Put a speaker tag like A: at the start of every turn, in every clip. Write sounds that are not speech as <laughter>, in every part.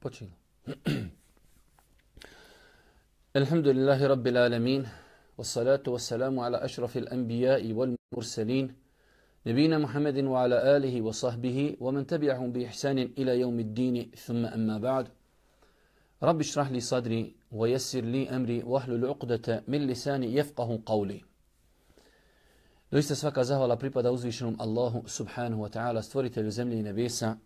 A: Počinjemo. Alhamdulillahi Rabbil Alamin. والصلاة والسلام على أشرف الأنبياء والمرسلين نبينا محمد وعلى آله وصحبه ومن تبعهم بإحسان إلى يوم الدين ثم أما بعد رب اشرح لي صدري ويسر لي أمري واحلل عقدة من لساني يفقه قولي Doista svaka zahvala pripada uzvišenom Allahu subhanahu wa ta'ala, stvoritelju zemlje i nebesa.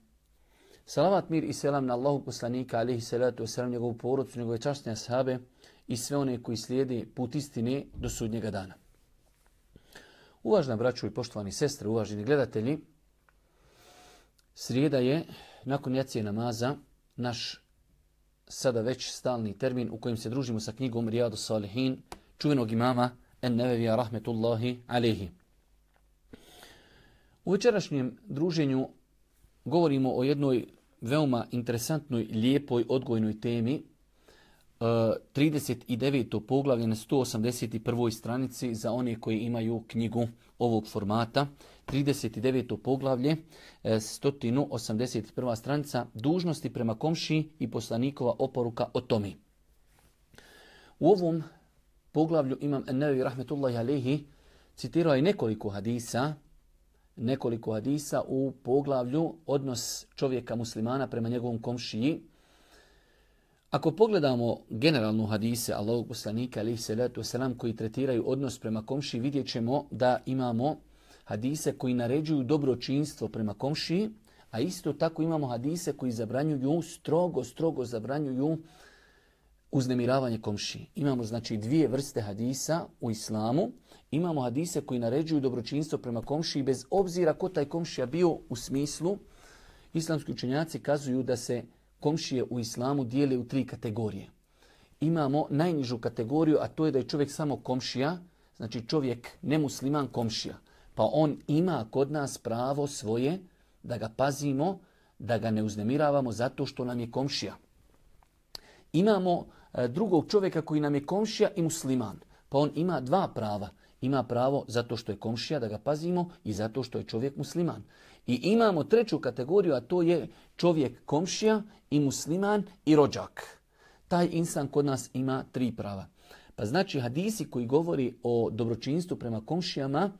A: Salavat, mir i selam na Allahu poslanika, alihi salatu wasalam, njegovu porodcu, njegove častne ashabe i sve one koji slijede put istine do sudnjega dana. Uvažna braću i poštovani sestre, uvaženi gledatelji, srijeda je, nakon jacije namaza, naš sada već stalni termin u kojem se družimo sa knjigom Rijadu Salihin, čuvenog imama En Nevevija Rahmetullahi Alehi. U večerašnjem druženju govorimo o jednoj veoma interesantnoj, lijepoj, odgojnoj temi. 39. poglavlje na 181. stranici za one koji imaju knjigu ovog formata. 39. poglavlje, 181. stranica, dužnosti prema komši i poslanikova oporuka o tomi. U ovom poglavlju imam Ennevi Rahmetullahi Alehi citirao je nekoliko hadisa, nekoliko hadisa u poglavlju odnos čovjeka muslimana prema njegovom komšiji. Ako pogledamo generalno hadise Allahog poslanika alihi salatu wasalam koji tretiraju odnos prema komšiji, vidjet ćemo da imamo hadise koji naređuju dobročinstvo prema komšiji, a isto tako imamo hadise koji zabranjuju, strogo, strogo zabranjuju uznemiravanje komšiji. Imamo znači dvije vrste hadisa u islamu. Imamo hadise koji naređuju dobročinstvo prema komšiji bez obzira ko taj komšija bio u smislu. Islamski učenjaci kazuju da se komšije u islamu dijele u tri kategorije. Imamo najnižu kategoriju, a to je da je čovjek samo komšija, znači čovjek nemusliman komšija. Pa on ima kod nas pravo svoje da ga pazimo, da ga ne uznemiravamo zato što nam je komšija. Imamo drugog čovjeka koji nam je komšija i musliman. Pa on ima dva prava. Ima pravo zato što je komšija da ga pazimo i zato što je čovjek musliman. I imamo treću kategoriju, a to je čovjek komšija i musliman i rođak. Taj insan kod nas ima tri prava. Pa znači hadisi koji govori o dobročinstvu prema komšijama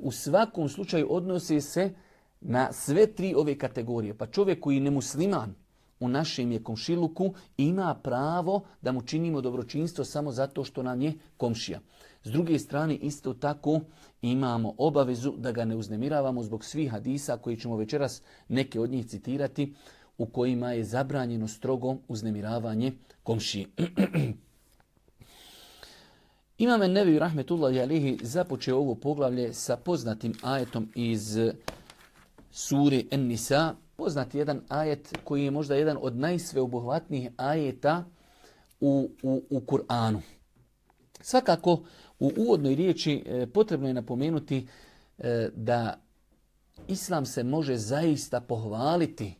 A: u svakom slučaju odnose se na sve tri ove kategorije. Pa čovjek koji je nemusliman, u našem je komšiluku ima pravo da mu činimo dobročinstvo samo zato što nam je komšija. S druge strane isto tako imamo obavezu da ga ne uznemiravamo zbog svih hadisa koji ćemo večeras neke od njih citirati u kojima je zabranjeno strogo uznemiravanje komšije. <clears throat> Imam Nevi Rahmetullahi Alihi započeo ovo poglavlje sa poznatim ajetom iz suri En-Nisa, poznati jedan ajet koji je možda jedan od najsveobuhvatnijih ajeta u, u, u Kur'anu. Svakako, u uvodnoj riječi potrebno je napomenuti da Islam se može zaista pohvaliti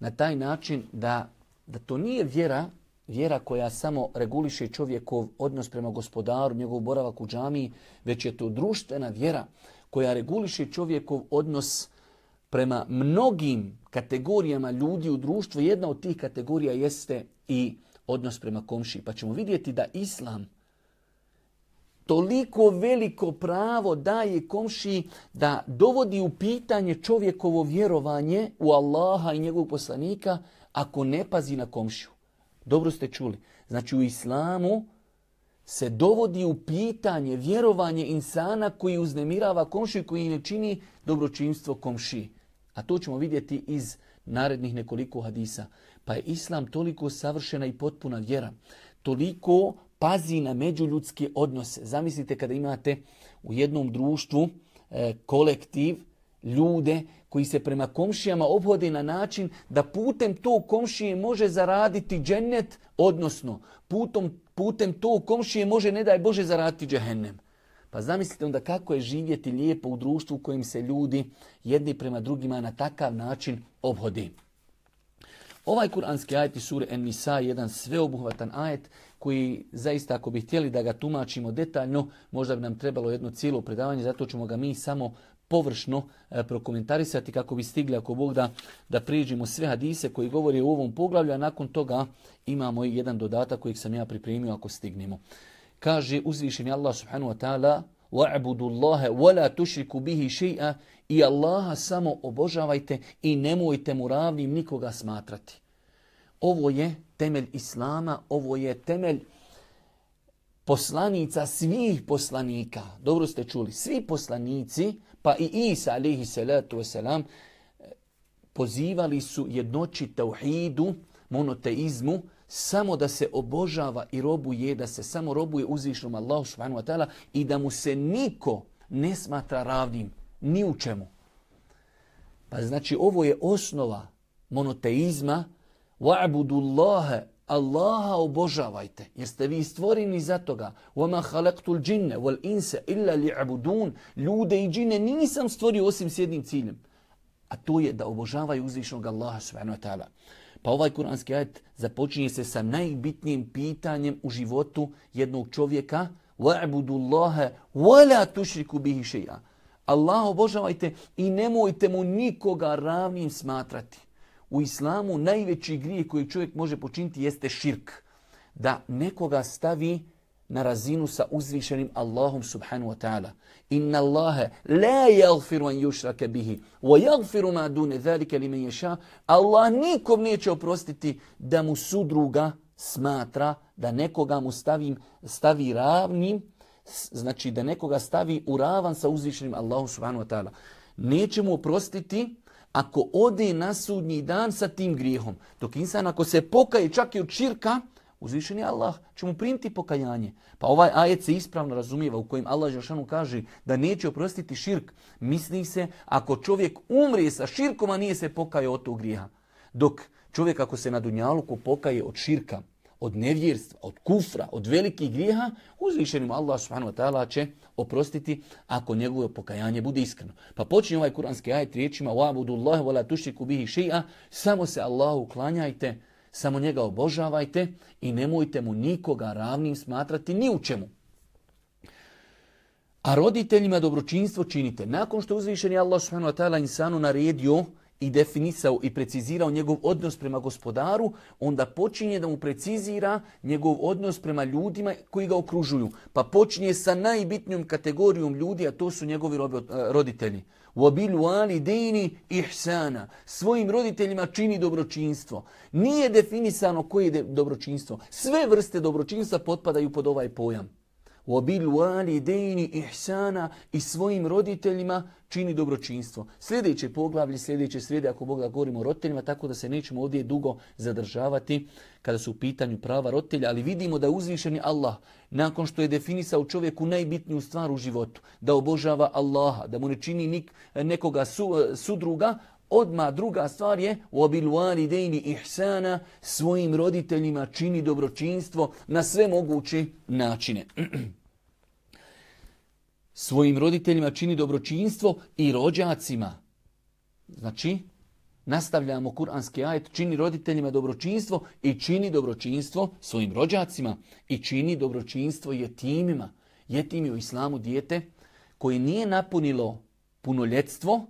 A: na taj način da, da to nije vjera, vjera koja samo reguliše čovjekov odnos prema gospodaru, njegov boravak u džamiji, već je to društvena vjera koja reguliše čovjekov odnos prema mnogim kategorijama ljudi u društvu. Jedna od tih kategorija jeste i odnos prema komši. Pa ćemo vidjeti da Islam toliko veliko pravo daje komši da dovodi u pitanje čovjekovo vjerovanje u Allaha i njegovog poslanika ako ne pazi na komšiju. Dobro ste čuli. Znači u islamu se dovodi u pitanje vjerovanje insana koji uznemirava komšiju koji ne čini dobročinstvo komšiji. A to ćemo vidjeti iz narednih nekoliko hadisa. Pa je islam toliko savršena i potpuna vjera. Toliko pazi na međuljudske odnose. Zamislite kada imate u jednom društvu e, kolektiv ljude koji se prema komšijama obhode na način da putem tog komšije može zaraditi džennet, odnosno putem, putem tog komšije može, ne daj Bože, zaraditi džehennem. Pa zamislite onda kako je živjeti lijepo u društvu u kojem se ljudi jedni prema drugima na takav način obhodi. Ovaj kuranski ajet iz sure En-Nisa je jedan sveobuhvatan ajet koji zaista ako bi htjeli da ga tumačimo detaljno, možda bi nam trebalo jedno cijelo predavanje, zato ćemo ga mi samo površno e, prokomentarisati kako bi stigli ako Bog da, da priđemo sve hadise koji govori u ovom poglavlju, a nakon toga imamo i jedan dodatak kojeg sam ja pripremio ako stignemo. Kaže uzvišeni Allah subhanahu wa ta'ala وَعْبُدُ اللَّهَ وَلَا تُشْرِكُ بِهِ شَيْئًا I Allaha samo obožavajte i nemojte mu ravnim nikoga smatrati. Ovo je temelj Islama, ovo je temelj poslanica svih poslanika. Dobro ste čuli, svi poslanici, pa i Isa alaihi salatu wasalam, pozivali su jednoći tauhidu, monoteizmu, samo da se obožava i robuje, da se samo robuje uzvišnom Allahu subhanahu wa ta'ala i da mu se niko ne smatra ravnim, ni u čemu. Pa znači ovo je osnova monoteizma, wa'budu Allahe Allaha obožavajte, jer ste vi stvoreni za toga. وَمَا خَلَقْتُ الْجِنَّ وَالْإِنْسَ إِلَّا لِعَبُدُونَ Ljude i džine nisam stvorio osim s jednim ciljem. A to je da obožavaju uzvišnog Allaha subhanahu wa ta'ala. Pa ovaj kuranski ajet započinje se sa najbitnijim pitanjem u životu jednog čovjeka. وَعْبُدُ اللَّهَ وَلَا تُشْرِكُ بِهِ شَيْعَ Allah obožavajte i nemojte mu nikoga ravnim smatrati. U islamu najveći grijeh koji čovjek može počiniti jeste širk. Da nekoga stavi na razinu sa uzvišenim Allahom subhanahu wa ta'ala. Inna Allahe la yagfiru an yushraka bihi wa yagfiru ma dune zalika limen yasha. Allah nikom neće oprostiti da mu sudruga smatra, da nekoga mu stavi, stavi ravnim, znači da nekoga stavi u ravan sa uzvišenim Allahom subhanahu wa ta'ala. Neće mu oprostiti ako ode na sudnji dan sa tim grijehom. Dok insan ako se pokaje čak i od širka, uzvišeni Allah će mu primiti pokajanje. Pa ovaj ajet se ispravno razumijeva u kojem Allah Žešanu kaže da neće oprostiti širk. Misli se ako čovjek umrije sa širkom, a nije se pokaje od tog grijeha. Dok čovjek ako se na dunjaluku pokaje od širka, od nevjerstva, od kufra, od velikih grijeha, uzvišenim Allah subhanahu wa ta'ala će oprostiti ako njegovo pokajanje bude iskreno. Pa počinje ovaj kuranski ajet riječima وَعْبُدُ اللَّهِ وَلَا تُشْرِكُ بِهِ شَيْئًا Samo se Allahu klanjajte, samo njega obožavajte i nemojte mu nikoga ravnim smatrati ni u čemu. A roditeljima dobročinstvo činite. Nakon što uzvišeni Allah subhanahu wa ta'ala insanu naredio i definisao i precizirao njegov odnos prema gospodaru, onda počinje da mu precizira njegov odnos prema ljudima koji ga okružuju. Pa počinje sa najbitnijom kategorijom ljudi, a to su njegovi eh, roditelji. Wabilu ali dini ihsana. Svojim roditeljima čini dobročinstvo. Nije definisano koje je dobročinstvo. Sve vrste dobročinstva potpadaju pod ovaj pojam. Dejni ihsana i svojim roditeljima čini dobročinstvo. Sljedeće poglavlje, sljedeće srijede, ako Bog da govorimo o roditeljima, tako da se nećemo ovdje dugo zadržavati kada su u pitanju prava roditelja, ali vidimo da uzvišeni Allah, nakon što je definisao čovjeku najbitniju stvar u životu, da obožava Allaha, da mu ne čini nik, nekoga su, sudruga, Odma druga stvar je obil dejni ihsana svojim roditeljima čini dobročinstvo na sve moguće načine. <clears throat> svojim roditeljima čini dobročinstvo i rođacima. Znači, nastavljamo kuranski ajet, čini roditeljima dobročinstvo i čini dobročinstvo svojim rođacima i čini dobročinstvo jetimima. Jetimi u islamu dijete koje nije napunilo punoljetstvo,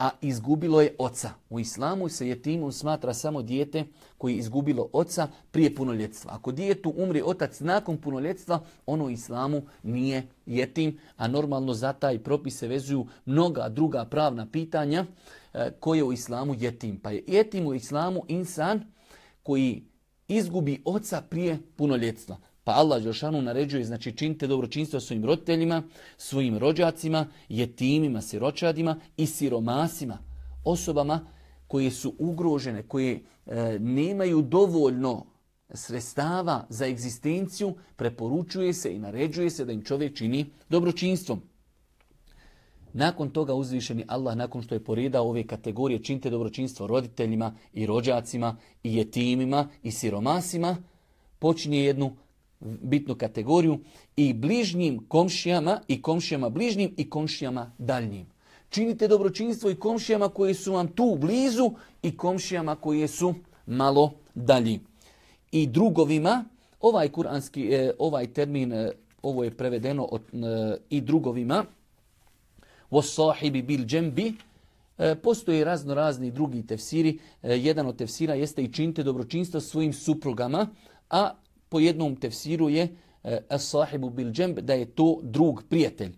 A: a izgubilo je oca. U islamu se jetimom smatra samo dijete koji je izgubilo oca prije punoljetstva. Ako dijetu umri otac nakon punoljetstva, ono u islamu nije jetim, a normalno za taj propis se vezuju mnoga druga pravna pitanja e, koje u islamu jetim. Pa je jetim u islamu insan koji izgubi oca prije punoljetstva. Pa Allah Đelšanu naređuje, znači činite dobročinstvo svojim roditeljima, svojim rođacima, jetimima, siročadima i siromasima, osobama koje su ugrožene, koje e, nemaju dovoljno sredstava za egzistenciju, preporučuje se i naređuje se da im čovjek čini dobročinstvom. Nakon toga uzvišeni Allah, nakon što je poredao ove kategorije, činite dobročinstvo roditeljima i rođacima i jetimima i siromasima, počinje jednu bitnu kategoriju i bližnjim komšijama i komšijama bližnjim i komšijama daljnjim. Činite dobročinstvo i komšijama koji su vam tu blizu i komšijama koji su malo dalji. I drugovima, ovaj kuranski, e, ovaj termin, e, ovo je prevedeno od, e, i drugovima, džembi. E, postoje razno razni drugi tefsiri. Jedan od tefsira jeste i činite dobročinstvo svojim suprugama, a po jednom tefsiru je as-sahibu bil džemb, da je to drug, prijatelj.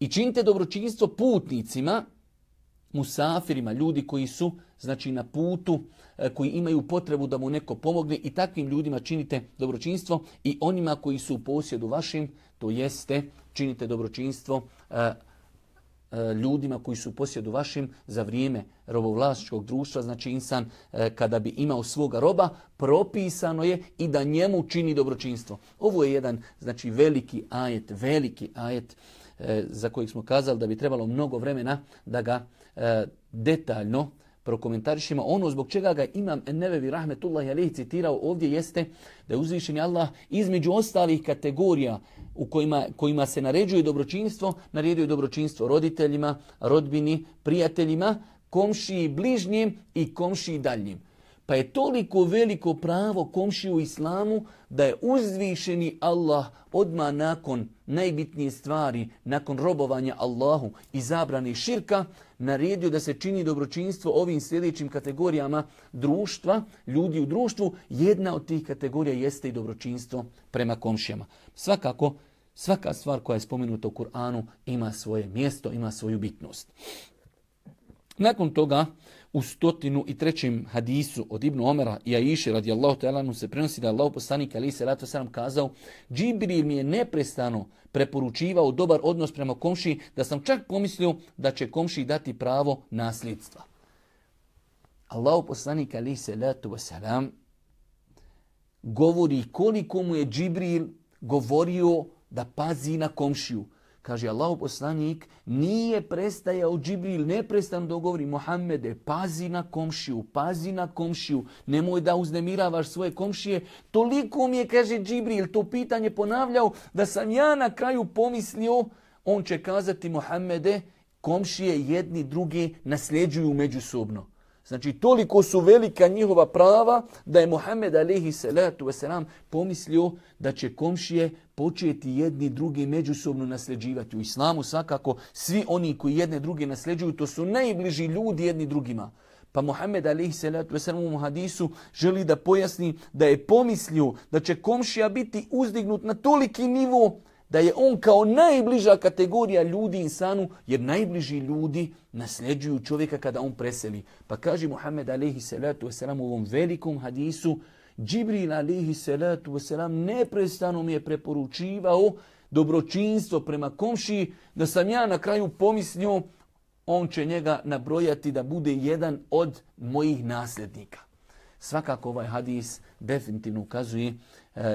A: I činite dobročinstvo putnicima, musafirima, ljudi koji su znači na putu, e, koji imaju potrebu da mu neko pomogne i takvim ljudima činite dobročinstvo i onima koji su u posjedu vašim, to jeste činite dobročinstvo e, e, ljudima koji su posjedu vašim za vrijeme robovlastičkog društva, znači insan kada bi imao svoga roba, propisano je i da njemu čini dobročinstvo. Ovo je jedan znači veliki ajet, veliki ajet za kojeg smo kazali da bi trebalo mnogo vremena da ga detaljno prokomentarišimo. Ono zbog čega ga imam Nevevi Rahmetullahi Alehi citirao ovdje jeste da je uzvišen Allah između ostalih kategorija u kojima, kojima se naređuje dobročinstvo, naređuje dobročinstvo roditeljima, rodbini, prijateljima, komšiji bližnjim i komšiji daljnjim. Pa je toliko veliko pravo komši u islamu da je uzvišeni Allah odma nakon najbitnije stvari, nakon robovanja Allahu i zabrane širka, naredio da se čini dobročinstvo ovim sljedećim kategorijama društva, ljudi u društvu. Jedna od tih kategorija jeste i dobročinstvo prema komšijama. Svakako, svaka stvar koja je spomenuta u Kur'anu ima svoje mjesto, ima svoju bitnost. Nakon toga, u stotinu i trećem hadisu od Ibnu Omera i Aiši radijallahu ta'ala se prenosi da je Allah poslanik ali se ratu sam kazao Džibril mi je neprestano preporučivao dobar odnos prema komši da sam čak pomislio da će komši dati pravo nasljedstva. Allah poslanik ali se ratu wasalam govori koliko mu je Džibril govorio da pazi na komšiju Kaže Allah poslanik, nije prestajao Džibril, neprestano dogovori Mohamede, pazi na komšiju, pazi na komšiju, nemoj da uznemiravaš svoje komšije. Toliko mi je, kaže Džibril, to pitanje ponavljao da sam ja na kraju pomislio, on će kazati Mohamede, komšije jedni drugi nasljeđuju međusobno. Znači, toliko su velika njihova prava da je Muhammed alihi salatu wasalam pomislio da će komšije početi jedni drugi međusobno nasljeđivati. U islamu svakako svi oni koji jedne druge nasljeđuju, to su najbliži ljudi jedni drugima. Pa Muhammed alihi salatu wasalam u hadisu želi da pojasni da je pomislio da će komšija biti uzdignut na toliki nivo da je on kao najbliža kategorija ljudi insanu, jer najbliži ljudi nasljeđuju čovjeka kada on preseli. Pa kaže Muhammed alaihi salatu wasalam u ovom velikom hadisu, Džibril alaihi salatu wasalam neprestano mi je preporučivao dobročinstvo prema komšiji, da sam ja na kraju pomislio, on će njega nabrojati da bude jedan od mojih nasljednika. Svakako ovaj hadis definitivno ukazuje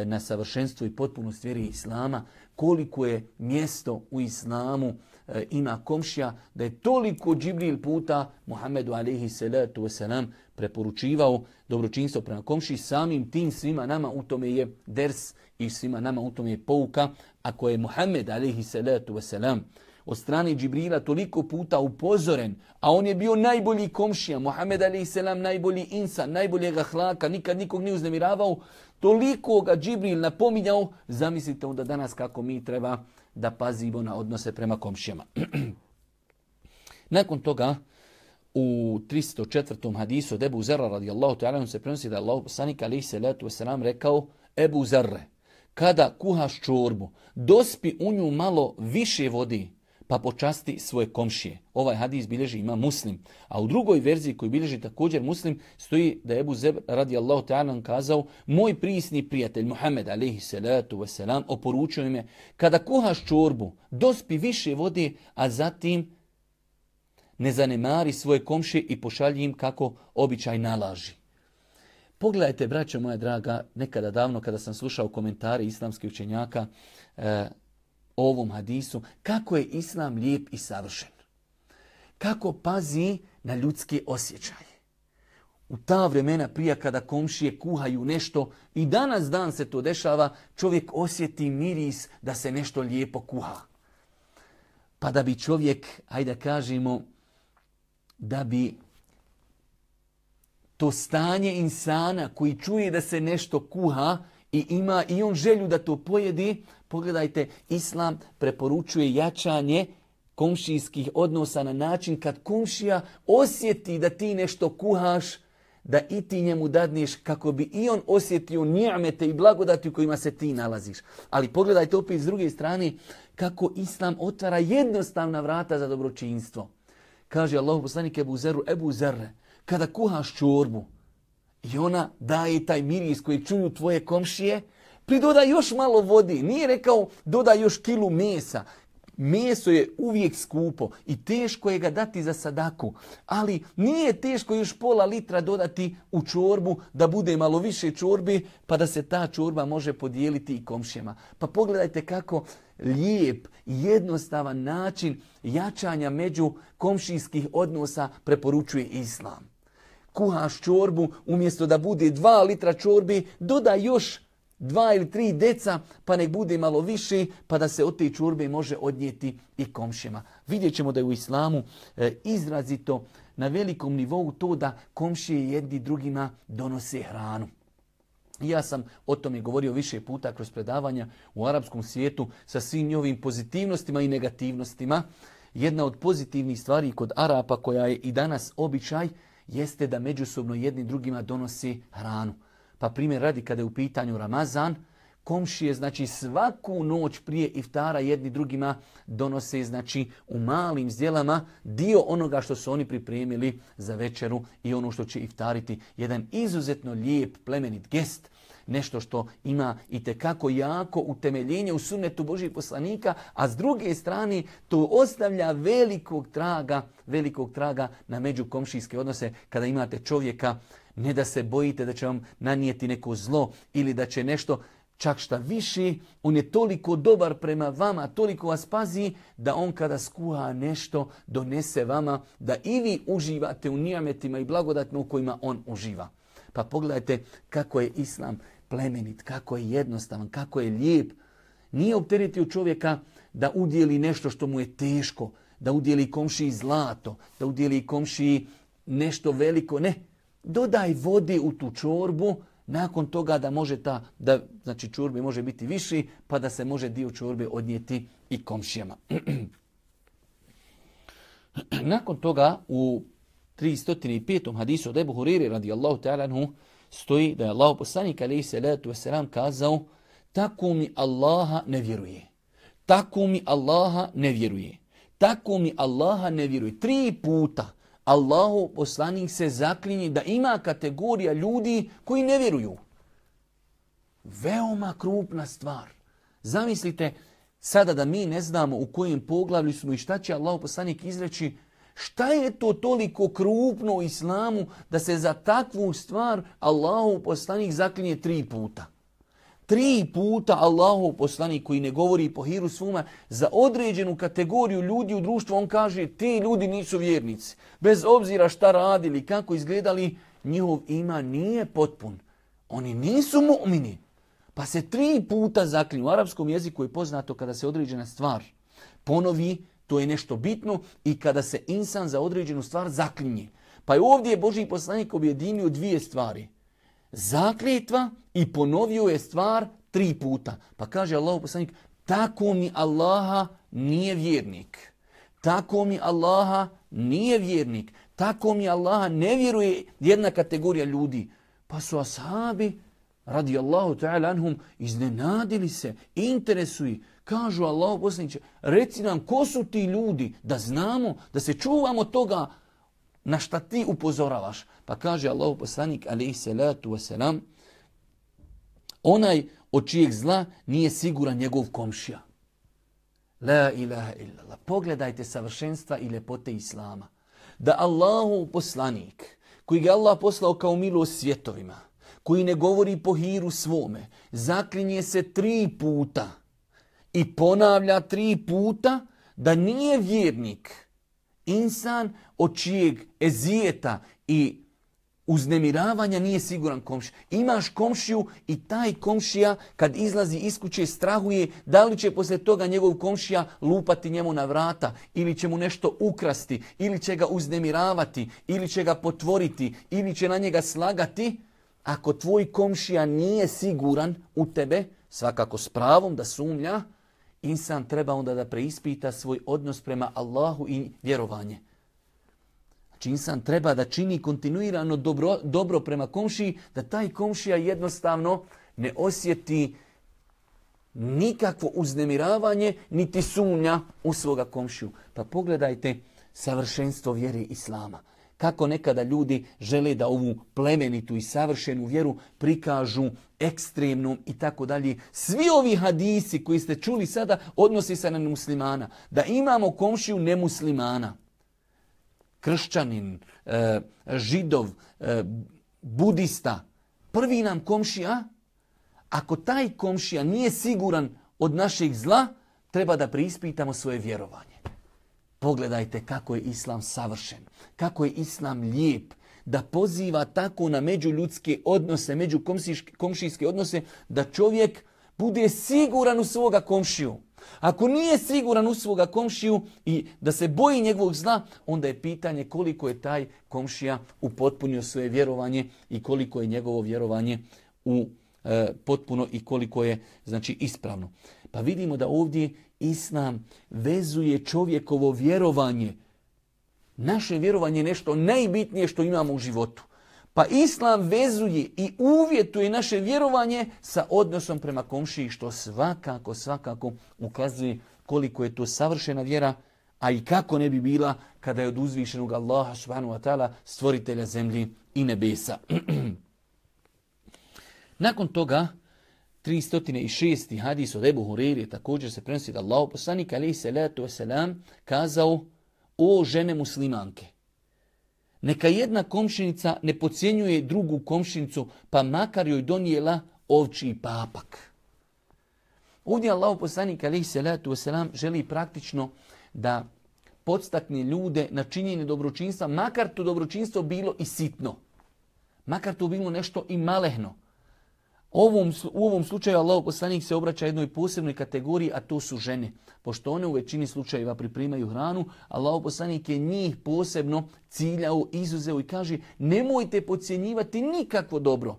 A: na savršenstvo i potpunost vjeri Islama, koliko je mjesto u islamu e, ima komšija, da je toliko Džibril puta Muhammedu alaihi salatu wasalam preporučivao dobročinstvo prema komšiji, samim tim svima nama u tome je ders i svima nama u tome je pouka, ako je Muhammed alaihi salatu wasalam od strane Džibrila toliko puta upozoren, a on je bio najbolji komšija, Muhammed a.s. najbolji insan, najboljeg ahlaka, nikad nikog nije uznemiravao, toliko ga Džibril napominjao, zamislite onda danas kako mi treba da pazimo na odnose prema komšijama. <clears throat> Nakon toga, u 304. hadisu od Ebu Zerra radijallahu ta'ala se prenosi da je Allah sanik alaihi salatu wasalam rekao Ebu Zerre, kada kuhaš čorbu, dospi u nju malo više vodi, pa počasti svoje komšije. Ovaj hadis bilježi ima muslim. A u drugoj verziji koji bilježi također muslim stoji da je Ebu Zeb radi Allahu ta'ala kazao moj prisni prijatelj Muhammed alaihi salatu wasalam oporučio im je kada kuhaš čorbu dospi više vode a zatim ne zanemari svoje komšije i pošalji im kako običaj nalaži. Pogledajte, braćo moja draga, nekada davno kada sam slušao komentare islamskih učenjaka, e, ovom hadisu kako je islam lijep i savršen. Kako pazi na ljudske osjećaje. U ta vremena prija kada komšije kuhaju nešto i danas dan se to dešava, čovjek osjeti miris da se nešto lijepo kuha. Pa da bi čovjek, ajde kažemo, da bi to stanje insana koji čuje da se nešto kuha i ima i on želju da to pojedi, Pogledajte, Islam preporučuje jačanje komšijskih odnosa na način kad komšija osjeti da ti nešto kuhaš, da i ti njemu dadneš kako bi i on osjetio nijamete i blagodati u kojima se ti nalaziš. Ali pogledajte opet s druge strane kako Islam otvara jednostavna vrata za dobročinstvo. Kaže Allah poslanik Ebu Zeru, Ebu Zerre, kada kuhaš čorbu i ona daje taj miris koji čuju tvoje komšije, pridodaj još malo vodi. Nije rekao dodaj još kilu mesa. Meso je uvijek skupo i teško je ga dati za sadaku, ali nije teško još pola litra dodati u čorbu da bude malo više čorbi pa da se ta čorba može podijeliti i komšijama. Pa pogledajte kako lijep jednostavan način jačanja među komšijskih odnosa preporučuje Islam. Kuhaš čorbu, umjesto da bude dva litra čorbi, dodaj još dva ili tri deca, pa nek bude malo više, pa da se od te čurbe može odnijeti i komšima. Vidjet ćemo da je u islamu e, izrazito na velikom nivou to da komšije jedni drugima donose hranu. Ja sam o tome govorio više puta kroz predavanja u arapskom svijetu sa svim njihovim pozitivnostima i negativnostima. Jedna od pozitivnih stvari kod Arapa koja je i danas običaj jeste da međusobno jedni drugima donosi hranu. Pa primjer radi kada je u pitanju Ramazan, komšije znači svaku noć prije iftara jedni drugima donose znači u malim zdjelama dio onoga što su oni pripremili za večeru i ono što će iftariti. Jedan izuzetno lijep plemenit gest, nešto što ima i tekako jako utemeljenje u sunnetu Božih poslanika, a s druge strane to ostavlja velikog traga, velikog traga na međukomšijske odnose kada imate čovjeka ne da se bojite da će vam nanijeti neko zlo ili da će nešto čak šta više, on je toliko dobar prema vama, toliko vas pazi da on kada skuha nešto donese vama da i vi uživate u nijametima i blagodatima u kojima on uživa. Pa pogledajte kako je islam plemenit, kako je jednostavan, kako je lijep. Nije opteretio čovjeka da udjeli nešto što mu je teško, da udjeli komšiji zlato, da udjeli komšiji nešto veliko. Ne, dodaj vodi u tu čorbu, nakon toga da može ta, da znači čorbe može biti viši, pa da se može dio čorbe odnijeti i komšijama. <clears throat> nakon toga u 305. hadisu od Ebu Huriri radijallahu ta'ala anhu stoji da je Allah poslanik alaihi salatu wasalam kazao tako mi Allaha ne vjeruje. Tako mi Allaha ne vjeruje. Tako mi Allaha ne vjeruje. Tri puta Allahu poslanik se zaklinje da ima kategorija ljudi koji ne vjeruju. Veoma krupna stvar. Zamislite sada da mi ne znamo u kojem poglavlju smo i šta će Allahu poslanik izreći, šta je to toliko krupno u islamu da se za takvu stvar Allahu poslanik zaklinje tri puta. Tri puta Allahu poslanik koji ne govori po hiru svuma za određenu kategoriju ljudi u društvu, on kaže ti ljudi nisu vjernici. Bez obzira šta radili, kako izgledali, njihov ima nije potpun. Oni nisu mu'mini. Pa se tri puta zaklinju. U arapskom jeziku je poznato kada se određena stvar ponovi, to je nešto bitno i kada se insan za određenu stvar zaklinje. Pa je ovdje Boži poslanik objedinio dvije stvari – zakljetva i ponovio je stvar tri puta. Pa kaže Allah poslanik, tako mi Allaha nije vjernik. Tako mi Allaha nije vjernik. Tako mi Allaha ne vjeruje jedna kategorija ljudi. Pa su ashabi, radi Allahu ta'ala anhum, iznenadili se, interesuju. Kažu Allahu poslaniće, reci nam ko su ti ljudi, da znamo, da se čuvamo toga na šta ti upozoravaš. Pa kaže Allahu poslanik alaihi salatu wasalam, onaj od čijeg zla nije siguran njegov komšija. La ilaha illallah. Pogledajte savršenstva i ljepote Islama. Da Allahu poslanik, koji ga Allah poslao kao milo svjetovima, koji ne govori po hiru svome, zaklinje se tri puta i ponavlja tri puta da nije vjernik, insan od čijeg ezijeta i uznemiravanja nije siguran komšija. Imaš komšiju i taj komšija kad izlazi iz kuće strahuje da li će poslije toga njegov komšija lupati njemu na vrata ili će mu nešto ukrasti ili će ga uznemiravati ili će ga potvoriti ili će na njega slagati. Ako tvoj komšija nije siguran u tebe, svakako s pravom da sumlja, insan treba onda da preispita svoj odnos prema Allahu i vjerovanje. Znači insan treba da čini kontinuirano dobro, dobro prema komšiji, da taj komšija jednostavno ne osjeti nikakvo uznemiravanje, niti sumnja u svoga komšiju. Pa pogledajte savršenstvo vjere Islama. Kako nekada ljudi žele da ovu plemenitu i savršenu vjeru prikažu ekstremnom i tako dalje. Svi ovi hadisi koji ste čuli sada odnosi se na muslimana. Da imamo komšiju nemuslimana. Kršćanin, e, židov, e, budista. Prvi nam komšija, ako taj komšija nije siguran od našeg zla, treba da preispitamo svoje vjerovanje. Pogledajte kako je islam savršen, kako je islam lijep, da poziva tako na međuljudske odnose, među komšijske odnose, da čovjek bude siguran u svoga komšiju. Ako nije siguran u svoga komšiju i da se boji njegovog zla, onda je pitanje koliko je taj komšija upotpunio svoje vjerovanje i koliko je njegovo vjerovanje u e, potpuno i koliko je znači ispravno. Pa vidimo da ovdje Islam vezuje čovjekovo vjerovanje. Naše vjerovanje je nešto najbitnije što imamo u životu. Pa Islam vezuje i uvjetuje naše vjerovanje sa odnosom prema komšiji, što svakako, svakako ukazuje koliko je to savršena vjera, a i kako ne bi bila kada je od uzvišenog Allaha subhanahu wa ta'ala stvoritelja zemlji i nebesa. <clears throat> Nakon toga 306. hadis od Ebu Huriri također se prenosi da Allah poslanik alaihi salatu wasalam kazao o žene muslimanke. Neka jedna komšinica ne pocijenjuje drugu komšinicu pa makar joj donijela ovči papak. Ovdje Allah poslanik alaihi salatu wasalam želi praktično da podstakne ljude na činjenje dobročinstva, makar to dobročinstvo bilo i sitno. Makar to bilo nešto i malehno. Ovom, u ovom slučaju Allah poslanik se obraća jednoj posebnoj kategoriji, a to su žene. Pošto one u većini slučajeva pripremaju hranu, Allah poslanik je njih posebno ciljao, izuzeo i kaže nemojte podcjenjivati nikakvo dobro.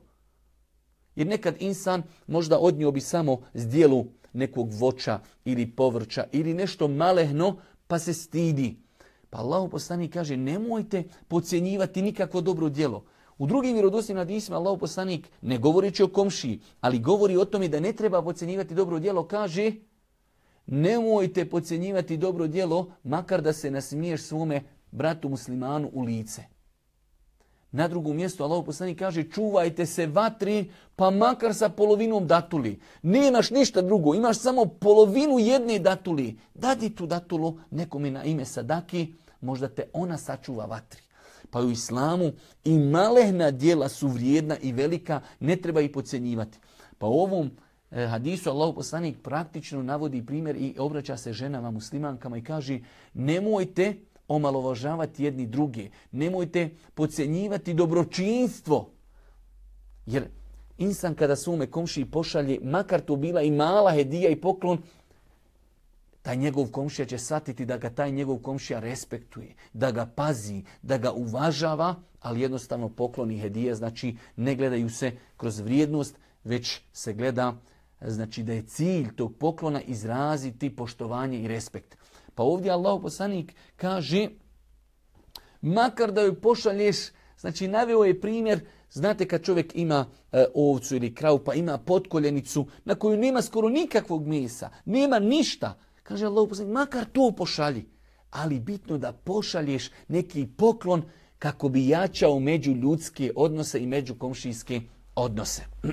A: Jer nekad insan možda odnio bi samo zdjelu nekog voća ili povrća ili nešto malehno pa se stidi. Pa Allah poslanik kaže nemojte podcjenjivati nikakvo dobro djelo. U drugim vjerodostojnim hadisima Allah poslanik, ne govorići o komšiji, ali govori o tome da ne treba podcjenjivati dobro djelo, kaže nemojte podcjenjivati dobro djelo, makar da se nasmiješ svome bratu muslimanu u lice. Na drugom mjestu Allah poslanik kaže čuvajte se vatri pa makar sa polovinom datuli. Nemaš ništa drugo, imaš samo polovinu jedne datuli. Dadi tu datulu nekome na ime sadaki, možda te ona sačuva vatri. Pa u islamu i malehna djela su vrijedna i velika, ne treba ih podcjenjivati. Pa u ovom e, hadisu Allah poslanik praktično navodi primjer i obraća se ženama muslimankama i kaže nemojte omalovažavati jedni druge, nemojte podcjenjivati dobročinstvo. Jer insan kada svome komšiji pošalje, makar to bila i mala hedija i poklon, taj njegov komšija će shvatiti da ga taj njegov komšija respektuje, da ga pazi, da ga uvažava, ali jednostavno pokloni hedije, znači ne gledaju se kroz vrijednost, već se gleda znači da je cilj tog poklona izraziti poštovanje i respekt. Pa ovdje Allah poslanik kaže makar da joj pošalješ, znači naveo je primjer, znate kad čovjek ima e, ovcu ili kravu pa ima potkoljenicu na koju nema skoro nikakvog mesa, nema ništa, Kaže Allah poslanik, makar to pošalji. Ali bitno da pošalješ neki poklon kako bi jačao među ljudske odnose i među komšijske odnose. <clears throat>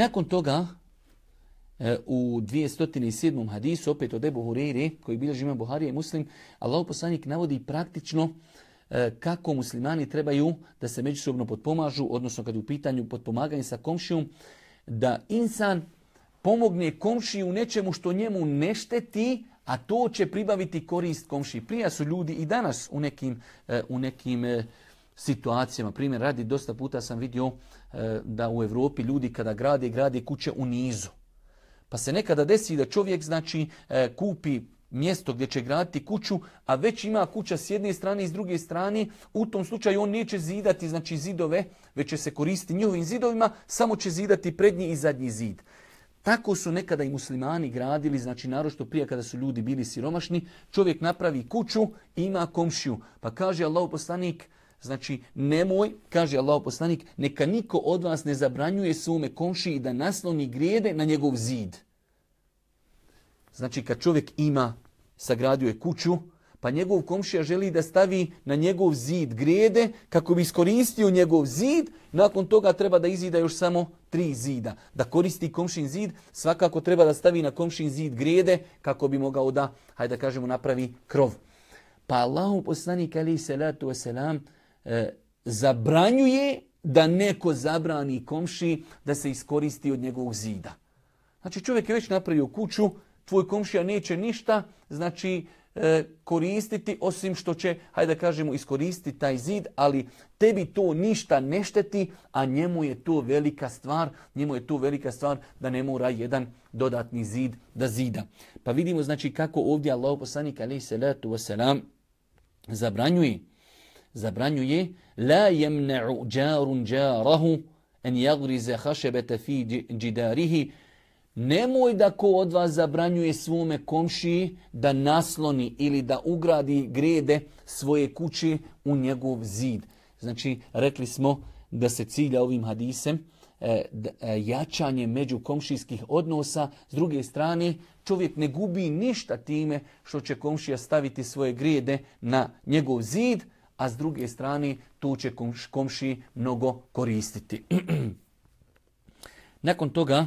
A: Nakon toga, e, u 207. hadisu, opet od Ebu Hureyri, koji bilježi ima Buharija i Muslim, Allah poslanik navodi praktično e, kako muslimani trebaju da se međusobno potpomažu, odnosno kad je u pitanju potpomaganje sa komšijom, da insan pomogne komši u nečemu što njemu ne šteti, a to će pribaviti korist komši. Prija su ljudi i danas u nekim, e, u nekim e, situacijama. Primjer radi, dosta puta sam vidio e, da u Europi ljudi kada grade, grade kuće u nizu. Pa se nekada desi da čovjek znači kupi mjesto gdje će graditi kuću, a već ima kuća s jedne strane i s druge strane, u tom slučaju on neće zidati znači zidove, već će se koristiti njihovim zidovima, samo će zidati prednji i zadnji zid Tako su nekada i muslimani gradili, znači naročito prije kada su ljudi bili siromašni, čovjek napravi kuću i ima komšiju. Pa kaže Allah poslanik, znači nemoj, kaže Allah poslanik, neka niko od vas ne zabranjuje svome komšiji da nasloni grijede na njegov zid. Znači kad čovjek ima, sagradio je kuću, pa njegov komšija želi da stavi na njegov zid grijede kako bi iskoristio njegov zid, nakon toga treba da izida još samo tri zida. Da koristi komšin zid, svakako treba da stavi na komšin zid grijede kako bi mogao da, hajde da kažemo, napravi krov. Pa Allahu poslanik ali salatu wasalam e, zabranjuje da neko zabrani komši da se iskoristi od njegovog zida. Znači čovjek je već napravio kuću, tvoj komšija neće ništa, znači koristiti osim što će, hajde da kažemo, iskoristiti taj zid, ali tebi to ništa ne šteti, a njemu je to velika stvar, njemu je to velika stvar da ne mora jedan dodatni zid da zida. Pa vidimo znači kako ovdje Allah poslanik alaihi salatu wasalam zabranjuje, zabranjuje la jemne'u džarun džarahu en jagrize hašebete fi džidarihi Nemoj da ko od vas zabranjuje svome komšiji da nasloni ili da ugradi grede svoje kuće u njegov zid. Znači, rekli smo da se cilja ovim hadisem e, e, jačanje među komšijskih odnosa. S druge strane, čovjek ne gubi ništa time što će komšija staviti svoje grede na njegov zid, a s druge strane tu će komšiji mnogo koristiti. <clears throat> Nakon toga,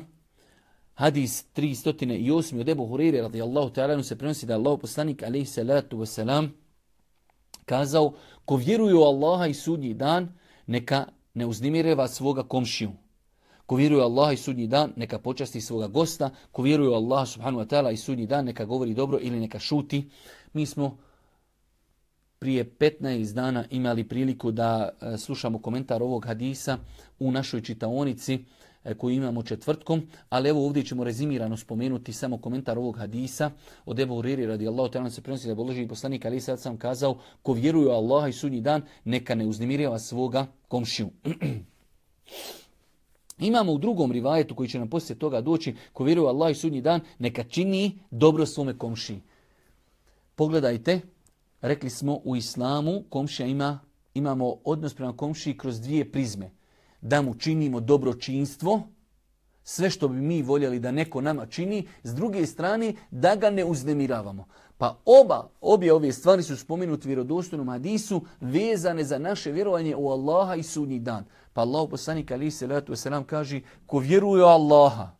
A: Hadis 308 od Ebu Hurire radijallahu ta'ala se prenosi da Allah poslanik alaihi salatu wasalam kazao ko vjeruje u Allaha i sudnji dan neka ne uznimireva svoga komšiju. Ko vjeruje u Allaha i sudnji dan neka počasti svoga gosta. Ko vjeruje u Allaha subhanahu wa ta'ala i sudnji dan neka govori dobro ili neka šuti. Mi smo prije 15 dana imali priliku da e, slušamo komentar ovog hadisa u našoj čitaonici koju imamo četvrtkom, ali evo ovdje ćemo rezimirano spomenuti samo komentar ovog hadisa od Ebu Huriri radijallahu ta'ala se prenosi da Boži poslanik ali sad sam kazao ko vjeruje u Allaha i sudnji dan neka ne uznemirjava svoga komšiju. <clears throat> Imamo u drugom rivajetu koji će nam poslije toga doći ko vjeruje u Allah i sudnji dan neka čini dobro svome komšiji. Pogledajte, rekli smo u islamu komšija ima, imamo odnos prema komšiji kroz dvije prizme da mu činimo dobročinstvo, sve što bi mi voljeli da neko nama čini, s druge strane da ga ne uznemiravamo. Pa oba, obje ove stvari su spomenuti u vjerodostojnom hadisu vezane za naše vjerovanje u Allaha i sudnji dan. Pa Allah poslanik ali se letu selam kaže ko vjeruje u Allaha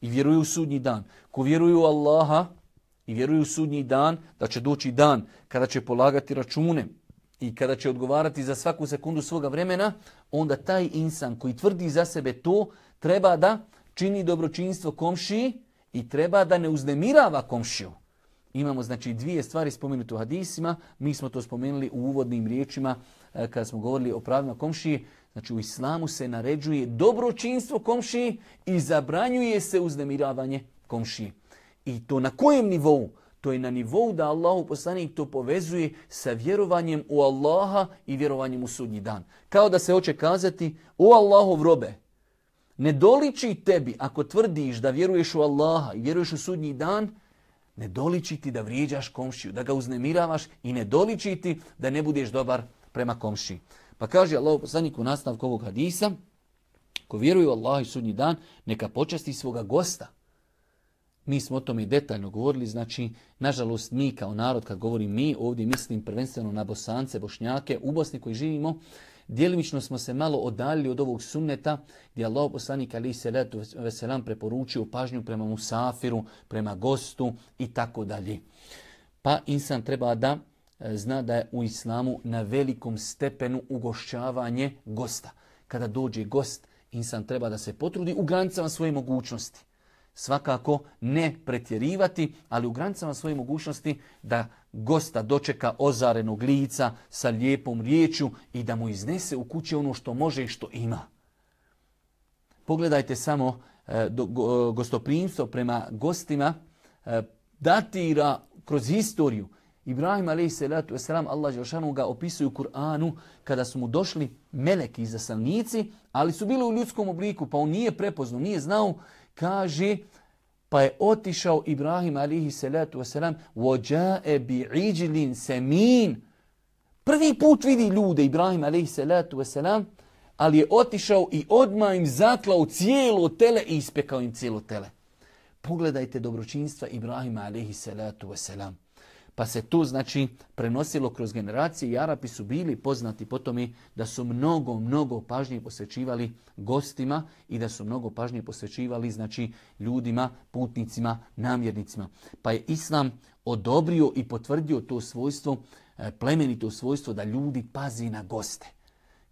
A: i vjeruje u sudnji dan, ko vjeruje u Allaha i vjeruje u sudnji dan, da će doći dan kada će polagati račune, i kada će odgovarati za svaku sekundu svoga vremena, onda taj insan koji tvrdi za sebe to, treba da čini dobročinstvo komšiji i treba da ne uznemirava komšiju. Imamo znači dvije stvari spomenute u hadisima, mi smo to spomenuli u uvodnim riječima e, kada smo govorili o pravima komšiji. Znači u islamu se naređuje dobročinstvo komšiji i zabranjuje se uznemiravanje komšiji. I to na kojem nivou? To je na nivou da Allahu poslanik to povezuje sa vjerovanjem u Allaha i vjerovanjem u sudnji dan. Kao da se hoće kazati, o Allahov robe, ne doliči tebi ako tvrdiš da vjeruješ u Allaha i vjeruješ u sudnji dan, ne doliči ti da vrijeđaš komšiju, da ga uznemiravaš i ne doliči ti da ne budeš dobar prema komšiji. Pa kaže Allah poslanik u nastavku ovog hadisa, ko vjeruje u Allaha i sudnji dan, neka počasti svoga gosta. Mi smo o tome detaljno govorili, znači, nažalost, mi kao narod, kad govorim mi, ovdje mislim prvenstveno na Bosance, Bošnjake, u Bosni koji živimo, djelimično smo se malo odaljili od ovog sunneta, gdje Allah poslanik ali se letu veselam preporučio pažnju prema musafiru, prema gostu i tako dalje. Pa insan treba da e, zna da je u islamu na velikom stepenu ugošćavanje gosta. Kada dođe gost, insan treba da se potrudi u granicama svoje mogućnosti svakako ne pretjerivati, ali u granicama svoje mogućnosti da gosta dočeka ozarenog lica sa lijepom riječju i da mu iznese u kući ono što može i što ima. Pogledajte samo e, gostoprimstvo prema gostima e, datira kroz historiju. Ibrahim a.s. Allah Želšanu ga opisuje u Kur'anu kada su mu došli meleki i zasalnici, ali su bili u ljudskom obliku, pa on nije prepoznao, nije znao Kaže, pa je otišao Ibrahim alihi salatu wasalam, vođae bi iđlin semin. Prvi put vidi ljude Ibrahim alihi salatu wasalam, ali je otišao i odmah im zaklao cijelo tele i ispekao im cijelo tele. Pogledajte dobročinstva Ibrahima alihi salatu wasalam. Pa se tu znači prenosilo kroz generacije i Arapi su bili poznati po tome da su mnogo, mnogo pažnje posvećivali gostima i da su mnogo pažnje posvećivali znači ljudima, putnicima, namjernicima. Pa je Islam odobrio i potvrdio to svojstvo, e, plemenito svojstvo da ljudi pazi na goste.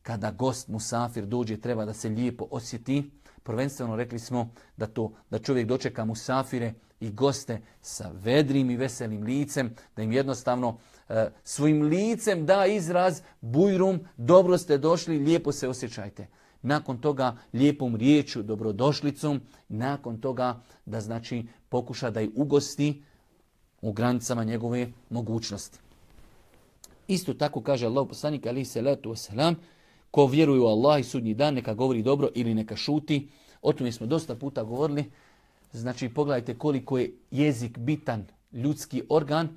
A: Kada gost musafir dođe treba da se lijepo osjeti. Prvenstveno rekli smo da to da čovjek dočeka musafire i goste sa vedrim i veselim licem, da im jednostavno e, svojim licem da izraz bujrum, dobro ste došli, lijepo se osjećajte. Nakon toga lijepom riječu, dobrodošlicom, nakon toga da znači pokuša da ih ugosti u granicama njegove mogućnosti. Isto tako kaže Allah poslanik ali se letu wasalam, ko vjeruje u Allah i sudnji dan, neka govori dobro ili neka šuti. O tome smo dosta puta govorili. Znači pogledajte koliko je jezik bitan, ljudski organ,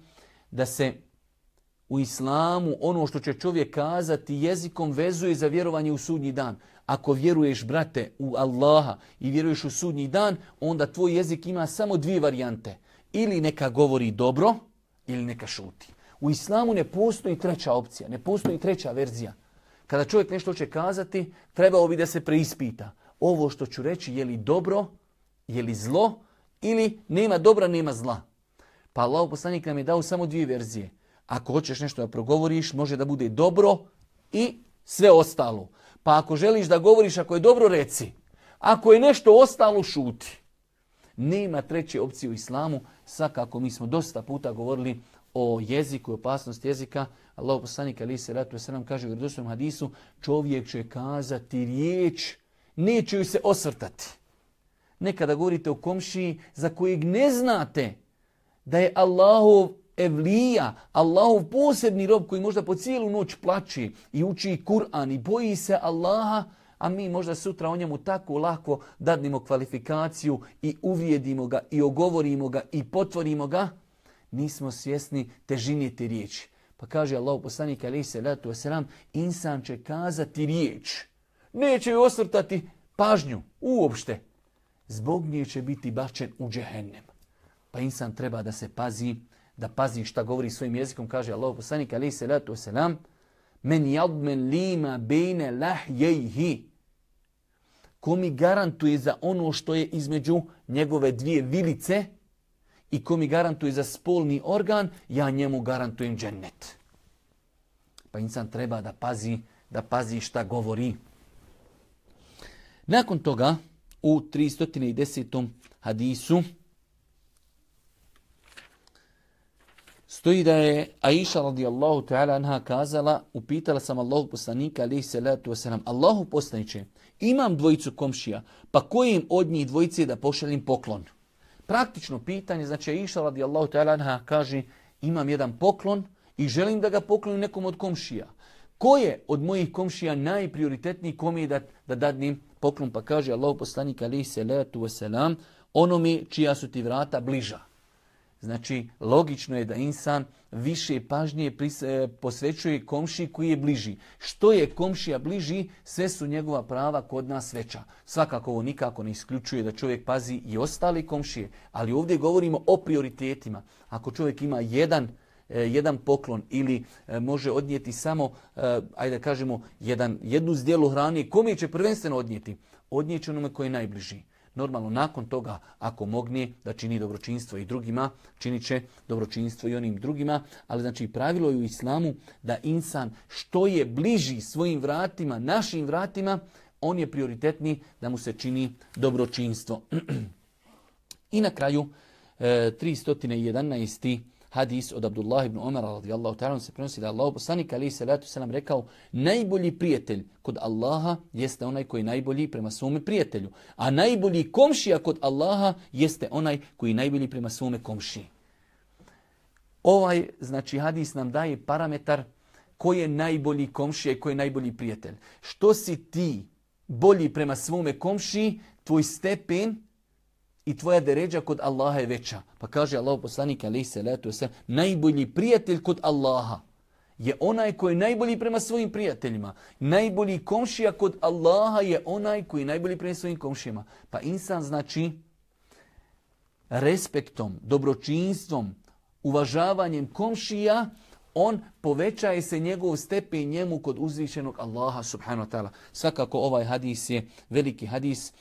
A: da se u islamu ono što će čovjek kazati jezikom vezuje za vjerovanje u sudnji dan. Ako vjeruješ, brate, u Allaha i vjeruješ u sudnji dan, onda tvoj jezik ima samo dvije varijante. Ili neka govori dobro, ili neka šuti. U islamu ne postoji treća opcija, ne postoji treća verzija. Kada čovjek nešto će kazati, trebao bi da se preispita. Ovo što ću reći je li dobro je li zlo ili nema dobra, nema zla. Pa Allah poslanik nam je dao samo dvije verzije. Ako hoćeš nešto da progovoriš, može da bude dobro i sve ostalo. Pa ako želiš da govoriš, ako je dobro, reci. Ako je nešto ostalo, šuti. Nema treće opcije u islamu. Svakako mi smo dosta puta govorili o jeziku i opasnosti jezika. Allah poslanik ali se ratu nam kaže u vjerodostojnom hadisu čovjek će kazati riječ, neće ju se osvrtati nekada govorite o komšiji za kojeg ne znate da je Allahov evlija, Allahov posebni rob koji možda po cijelu noć plaći i uči Kur'an i boji se Allaha, a mi možda sutra o njemu tako lako dadnimo kvalifikaciju i uvrijedimo ga i ogovorimo ga i potvorimo ga, nismo svjesni težine te riječi. Pa kaže Allah poslanik alaih salatu wasalam, insan će kazati riječ. Neće joj osvrtati pažnju uopšte zbog nje će biti bačen u džehennem. Pa insan treba da se pazi, da pazi šta govori svojim jezikom, kaže Allah poslanik alaih salatu wasalam, men jadmen lima bejne lahjejhi. Ko mi garantuje za ono što je između njegove dvije vilice i ko mi garantuje za spolni organ, ja njemu garantujem džennet. Pa insan treba da pazi, da pazi šta govori. Nakon toga, u 310. hadisu stoji da je Aisha radijallahu ta'ala anha kazala, upitala sam Allahu poslanika alaihi salatu wasalam, Allahu poslaniće, imam dvojicu komšija, pa kojim od njih dvojice da pošaljem poklon? Praktično pitanje, znači Aisha radijallahu ta'ala anha kaže, imam jedan poklon i želim da ga poklonim nekom od komšija. Ko je od mojih komšija najprioritetniji kom je da, da dadnim poklon, pa kaže Allah poslanik alaihi salatu wasalam, onome čija su ti vrata bliža. Znači, logično je da insan više pažnje e, posvećuje komši koji je bliži. Što je komšija bliži, sve su njegova prava kod nas veća. Svakako ovo nikako ne isključuje da čovjek pazi i ostali komšije, ali ovdje govorimo o prioritetima. Ako čovjek ima jedan jedan poklon ili e, može odnijeti samo, ajde da kažemo, jedan, jednu zdjelu hrane, kome će prvenstveno odnijeti? Odnijeće onome koji je najbliži. Normalno, nakon toga, ako mogne da čini dobročinstvo i drugima, činit će dobročinstvo i onim drugima, ali znači pravilo je u islamu da insan što je bliži svojim vratima, našim vratima, on je prioritetni da mu se čini dobročinstvo. <clears throat> I na kraju, 311 hadis od Abdullah ibn Umar radijallahu ta'ala se prenosi da Allah poslanik ali se letu selam rekao najbolji prijatelj kod Allaha jeste onaj koji je najbolji prema svome prijatelju, a najbolji komšija kod Allaha jeste onaj koji je najbolji prema svome komšiji. Ovaj znači hadis nam daje parametar koji je najbolji komšija i koji je najbolji prijatelj. Što si ti bolji prema svome komšiji, tvoj stepen i tvoja deređa kod Allaha je veća. Pa kaže Allah poslanik alaih salatu wasalam, najbolji prijatelj kod Allaha je onaj koji je najbolji prema svojim prijateljima. Najbolji komšija kod Allaha je onaj koji je najbolji prema svojim komšijama. Pa insan znači respektom, dobročinstvom, uvažavanjem komšija, on povećaje se njegov stepen njemu kod uzvišenog Allaha subhanahu wa ta'ala. Svakako ovaj hadis je veliki hadis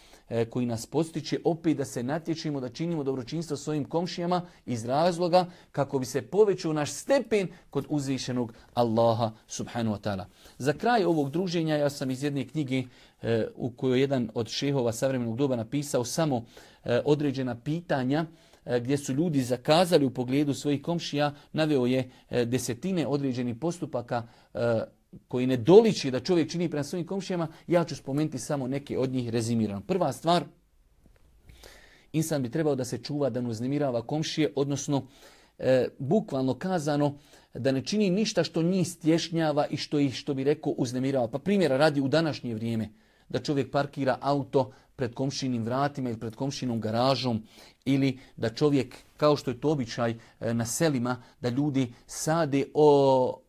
A: koji nas postiče opet da se natječimo, da činimo dobročinstvo svojim komšijama iz razloga kako bi se povećao naš stepen kod uzvišenog Allaha subhanahu wa ta'ala. Za kraj ovog druženja ja sam iz jedne knjige e, u kojoj jedan od šehova savremenog doba napisao samo e, određena pitanja gdje su ljudi zakazali u pogledu svojih komšija, naveo je desetine određenih postupaka koji ne doliči da čovjek čini prema svojim komšijama, ja ću spomenuti samo neke od njih rezimirano. Prva stvar, insan bi trebao da se čuva da ne uznemirava komšije, odnosno e, bukvalno kazano da ne čini ništa što njih stješnjava i što ih, što bi rekao, uznemirava. Pa primjera radi u današnje vrijeme da čovjek parkira auto pred komšinim vratima ili pred komšinom garažom ili da čovjek, kao što je to običaj e, na selima, da ljudi sade o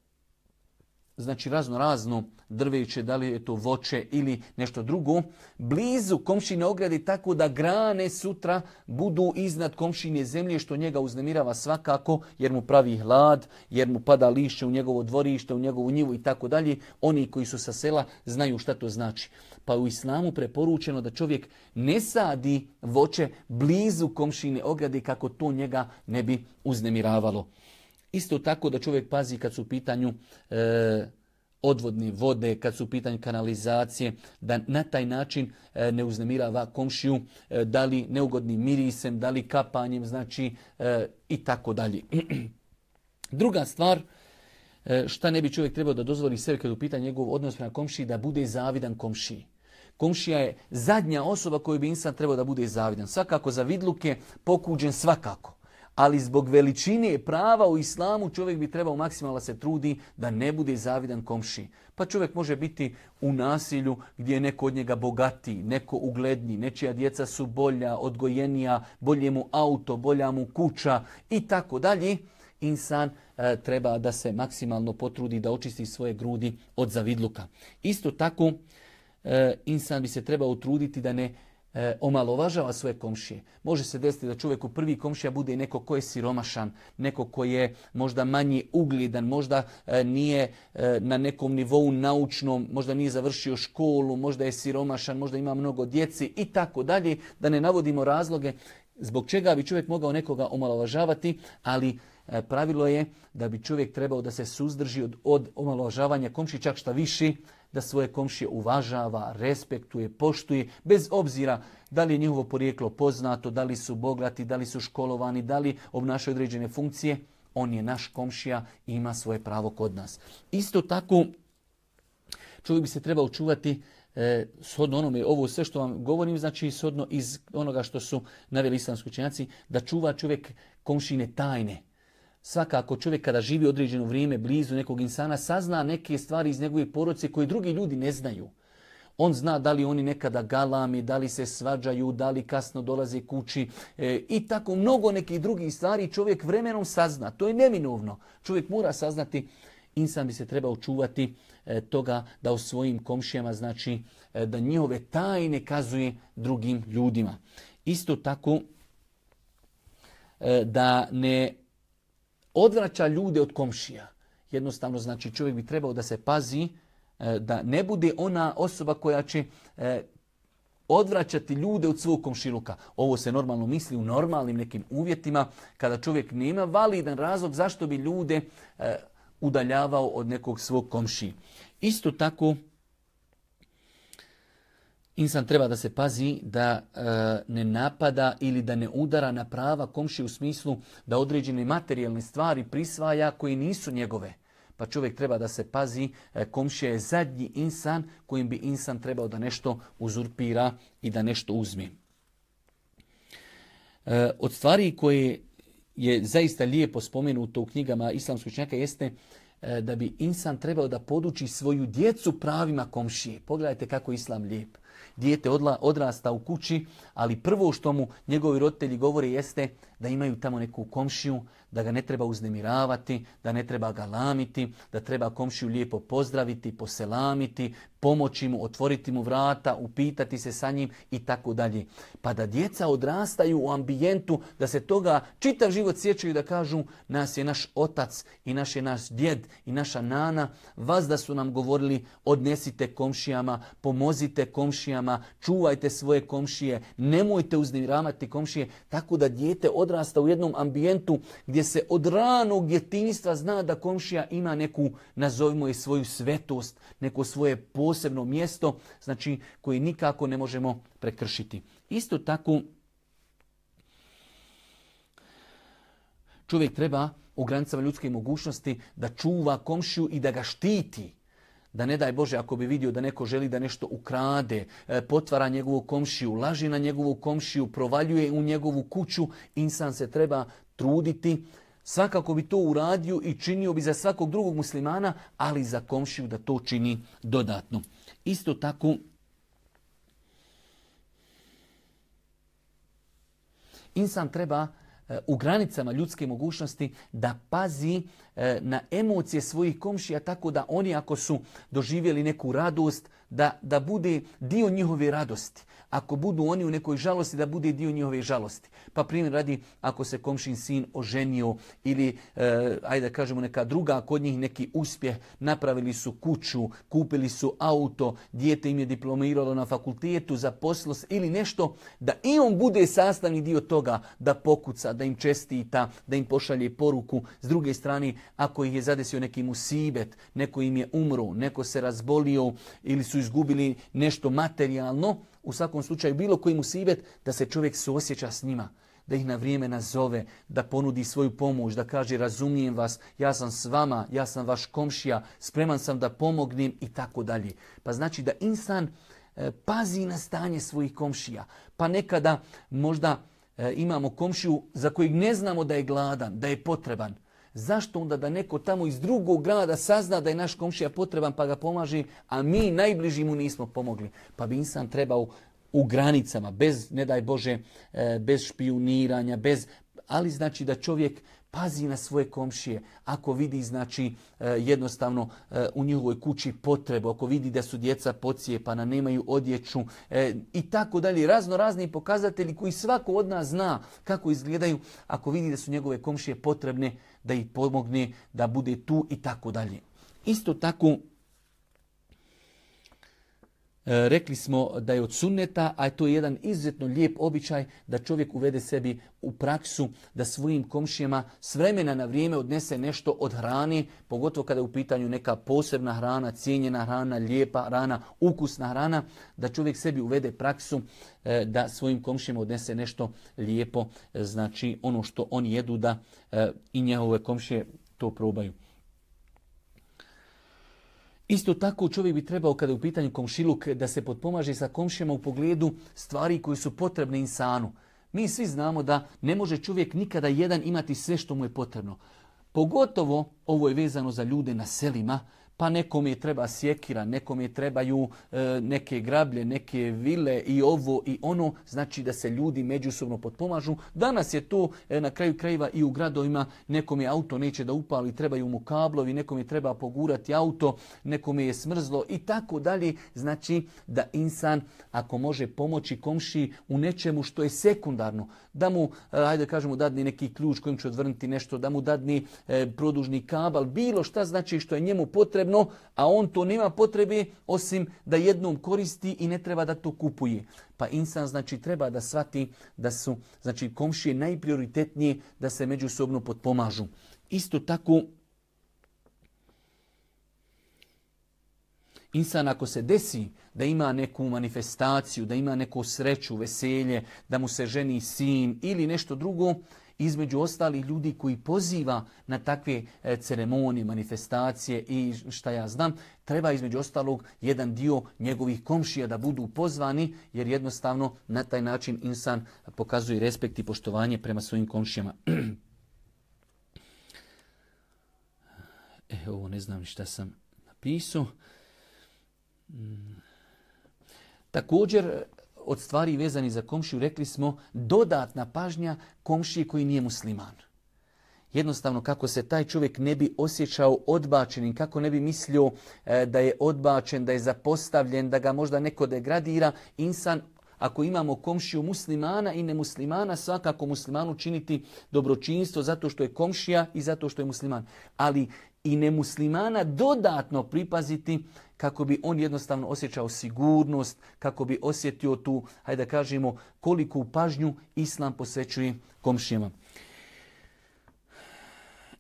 A: znači razno razno drveće, da li je to voće ili nešto drugo, blizu komšine ograde tako da grane sutra budu iznad komšine zemlje što njega uznemirava svakako jer mu pravi hlad, jer mu pada lišće u njegovo dvorište, u njegovu njivu i tako dalje. Oni koji su sa sela znaju šta to znači. Pa u islamu preporučeno da čovjek ne sadi voće blizu komšine ograde kako to njega ne bi uznemiravalo. Isto tako da čovjek pazi kad su u pitanju e, odvodne vode, kad su u pitanju kanalizacije, da na taj način e, ne uznemirava komšiju, e, da li neugodnim mirisem, da li kapanjem, znači e, i tako dalje. <clears throat> Druga stvar, šta ne bi čovjek trebao da dozvoli sebi kad u pitanju njegov odnos prema komšiji, da bude zavidan komšiji. Komšija je zadnja osoba koju bi insan trebao da bude zavidan. Svakako za vidluke, pokuđen svakako ali zbog veličine prava u islamu čovjek bi trebao maksimalno se trudi da ne bude zavidan komši. Pa čovjek može biti u nasilju gdje je neko od njega bogati, neko uglednji, nečija djeca su bolja, odgojenija, bolje mu auto, bolja mu kuća i tako dalje. Insan e, treba da se maksimalno potrudi da očisti svoje grudi od zavidluka. Isto tako, e, insan bi se trebao utruditi da ne e, omalovažava svoje komšije. Može se desiti da čovjek u prvi komšija bude neko ko je siromašan, neko ko je možda manji uglidan, možda e, nije e, na nekom nivou naučnom, možda nije završio školu, možda je siromašan, možda ima mnogo djeci i tako dalje, da ne navodimo razloge zbog čega bi čovjek mogao nekoga omalovažavati, ali e, pravilo je da bi čovjek trebao da se suzdrži od, od omalovažavanja komši, čak šta viši, da svoje komšije uvažava, respektuje, poštuje, bez obzira da li je njihovo porijeklo poznato, da li su bogati, da li su školovani, da li obnašaju određene funkcije, on je naš komšija i ima svoje pravo kod nas. Isto tako, čovjek bi se trebao čuvati e, shodno onome, ovo sve što vam govorim, znači shodno iz onoga što su naveli islamski učenjaci, da čuva čovjek komšine tajne. Svakako čovjek kada živi određeno vrijeme blizu nekog insana sazna neke stvari iz njegove poroce koje drugi ljudi ne znaju. On zna da li oni nekada galami, da li se svađaju, da li kasno dolaze kući e, i tako mnogo nekih drugih stvari čovjek vremenom sazna. To je neminovno. Čovjek mora saznati, insan bi se trebao čuvati e, toga da u svojim komšijama znači e, da njihove tajne kazuje drugim ljudima. Isto tako e, da ne odvraća ljude od komšija. Jednostavno, znači čovjek bi trebao da se pazi e, da ne bude ona osoba koja će e, odvraćati ljude od svog komšiluka. Ovo se normalno misli u normalnim nekim uvjetima kada čovjek nema validan razlog zašto bi ljude e, udaljavao od nekog svog komši. Isto tako Insan treba da se pazi da e, ne napada ili da ne udara na prava komši u smislu da određene materijalne stvari prisvaja koje nisu njegove. Pa čovjek treba da se pazi, e, komšija je zadnji insan kojim bi insan trebao da nešto uzurpira i da nešto uzme. E, od stvari koje je zaista lijepo spomenuto u knjigama islamskog čnjaka jeste e, da bi insan trebao da poduči svoju djecu pravima komšije. Pogledajte kako islam lijep Dijete odla, odrasta u kući, ali prvo što mu njegovi roditelji govore jeste da imaju tamo neku komšiju, da ga ne treba uznemiravati, da ne treba ga lamiti, da treba komšiju lijepo pozdraviti, poselamiti, pomoći mu, otvoriti mu vrata, upitati se sa njim i tako dalje. Pa da djeca odrastaju u ambijentu, da se toga čitav život sjećaju da kažu nas je naš otac i naš je naš djed i naša nana, vas da su nam govorili odnesite komšijama, pomozite komšijama, čuvajte svoje komšije, nemojte uznemiravati komšije, tako da dijete odrasta u jednom ambijentu gdje se od ranog djetinjstva zna da komšija ima neku, nazovimo je svoju svetost, neko svoje posebno mjesto, znači koje nikako ne možemo prekršiti. Isto tako čovjek treba u granicama ljudske mogućnosti da čuva komšiju i da ga štiti. Da ne daj Bože ako bi vidio da neko želi da nešto ukrade, e, potvara njegovu komšiju, laži na njegovu komšiju, provaljuje u njegovu kuću, insan se treba truditi Svakako bi to uradio i činio bi za svakog drugog muslimana, ali za komšiju da to čini dodatno. Isto tako, insan treba u granicama ljudske mogućnosti da pazi e, na emocije svojih komšija tako da oni ako su doživjeli neku radost, da, da bude dio njihove radosti ako budu oni u nekoj žalosti, da bude dio njihove žalosti. Pa primjer radi, ako se komšin sin oženio ili, e, ajde da kažemo, neka druga kod njih neki uspjeh, napravili su kuću, kupili su auto, dijete im je diplomiralo na fakultetu, za poslos ili nešto, da i on bude sastavni dio toga, da pokuca, da im čestita, da im pošalje poruku. S druge strane, ako ih je zadesio neki musibet, neko im je umro, neko se razbolio ili su izgubili nešto materijalno, u svakom slučaju bilo koji musibet, da se čovjek suosjeća s njima, da ih na vrijeme nazove, da ponudi svoju pomoć, da kaže razumijem vas, ja sam s vama, ja sam vaš komšija, spreman sam da pomognem i tako dalje. Pa znači da insan e, pazi na stanje svojih komšija. Pa nekada možda e, imamo komšiju za kojeg ne znamo da je gladan, da je potreban. Zašto onda da neko tamo iz drugog grada sazna da je naš komšija potreban pa ga pomaži, a mi najbliži mu nismo pomogli? Pa bi insan trebao u granicama, bez, ne daj Bože, e, bez špijuniranja, bez, ali znači da čovjek pazi na svoje komšije. Ako vidi znači e, jednostavno e, u njihovoj kući potrebu, ako vidi da su djeca pocijepana, nemaju odjeću i tako dalje. Razno razni pokazatelji koji svako od nas zna kako izgledaju. Ako vidi da su njegove komšije potrebne, da ih pomogne, da bude tu i tako dalje. Isto tako E, rekli smo da je od sunneta, a to je jedan izuzetno lijep običaj da čovjek uvede sebi u praksu da svojim komšijama s vremena na vrijeme odnese nešto od hrane, pogotovo kada je u pitanju neka posebna hrana, cijenjena hrana, lijepa hrana, ukusna hrana, da čovjek sebi uvede praksu e, da svojim komšijama odnese nešto lijepo, e, znači ono što oni jedu da i njehove komšije to probaju. Isto tako čovjek bi trebao kada je u pitanju komšiluk da se potpomaže sa komšijama u pogledu stvari koji su potrebne insanu. Mi svi znamo da ne može čovjek nikada jedan imati sve što mu je potrebno. Pogotovo ovo je vezano za ljude na selima pa nekom je treba sjekira, nekom je trebaju e, neke grablje, neke vile i ovo i ono, znači da se ljudi međusobno potpomažu. Danas je to e, na kraju krajeva i u gradovima, nekom je auto neće da upali, trebaju mu kablovi, nekom je treba pogurati auto, nekom je smrzlo i tako dalje. Znači da insan ako može pomoći komši u nečemu što je sekundarno, da mu, e, ajde kažemo, dadni neki ključ kojim će odvrnuti nešto, da mu dadni produžni kabal, bilo šta znači što je njemu potrebno, a on to nema potrebe osim da jednom koristi i ne treba da to kupuje. Pa insan znači treba da shvati da su znači komšije najprioritetnije da se međusobno potpomažu. Isto tako Insan ako se desi da ima neku manifestaciju, da ima neku sreću, veselje, da mu se ženi sin ili nešto drugo, između ostalih ljudi koji poziva na takve e, ceremonije, manifestacije i šta ja znam, treba između ostalog jedan dio njegovih komšija da budu pozvani, jer jednostavno na taj način insan pokazuje respekt i poštovanje prema svojim komšijama. <clears throat> E, ovo ne znam šta sam napisao. Mm. Također, od stvari vezani za komšiju rekli smo dodatna pažnja komšije koji nije musliman. Jednostavno kako se taj čovjek ne bi osjećao odbačenim, kako ne bi mislio e, da je odbačen, da je zapostavljen, da ga možda neko degradira, insan ako imamo komšiju muslimana i nemuslimana, svakako muslimanu činiti dobročinstvo zato što je komšija i zato što je musliman. Ali i nemuslimana dodatno pripaziti kako bi on jednostavno osjećao sigurnost, kako bi osjetio tu, hajde da kažemo, koliku pažnju islam posvećuje komšijama.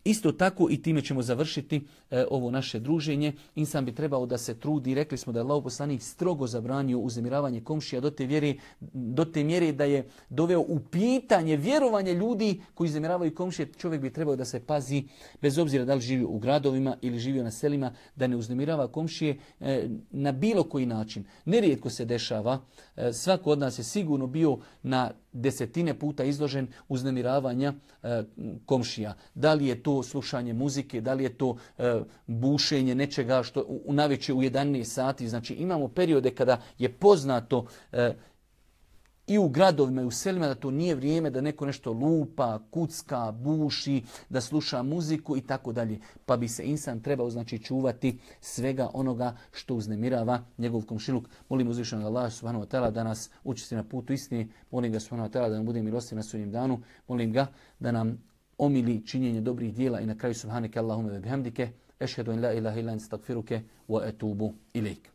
A: Isto tako i time ćemo završiti e, ovo naše druženje. Insan bi trebao da se trudi. Rekli smo da je Allah poslanik strogo zabranio uzemiravanje komšija do te, vjere, do te mjere da je doveo u pitanje vjerovanje ljudi koji uzemiravaju komšije. Čovjek bi trebao da se pazi bez obzira da li živi u gradovima ili živi na selima da ne uznemirava komšije e, na bilo koji način. Nerijetko se dešava. E, svako od nas je sigurno bio na desetine puta izložen uznemiravanja e, komšija. Da li je to slušanje muzike, da li je to e, bušenje nečega što u naveće u 11 sati. Znači imamo periode kada je poznato e, i u gradovima i u selima da to nije vrijeme da neko nešto lupa, kucka, buši, da sluša muziku i tako dalje. Pa bi se insan trebao znači čuvati svega onoga što uznemirava njegov komšiluk. Molim uzvišenog Allah subhanahu wa ta'ala da nas učesti na putu istine. Molim ga subhanahu wa ta'ala da nam bude milostiv na svojim danu. Molim ga da nam omili činjenje dobrih dijela i na kraju subhanike Allahume ve bihamdike. Ešhedu in la ilaha illa wa etubu ilaik.